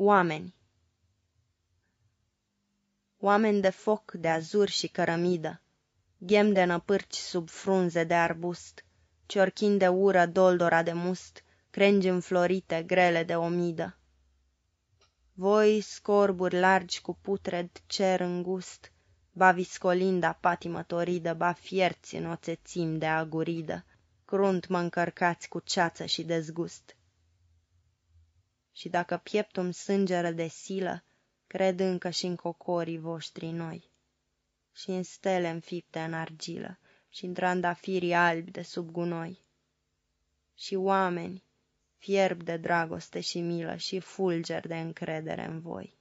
Oameni Oameni de foc, de azur și cărămidă, Ghem de năpârci sub frunze de arbust, Ciorchin de ură doldora de must, Crengi înflorite, grele de omidă. Voi, scorburi largi cu putred cer îngust, Ba viscolinda patimă toridă, Ba fierți în oțețim de aguridă, Crunt mă încărcați cu ceață și dezgust și dacă pieptul sângeră de silă, cred încă și în cocorii voștri noi, și în stele înfipte în argilă, și în trandafirii albi de sub gunoi. Și oameni, fierb de dragoste și milă, și fulger de încredere în voi.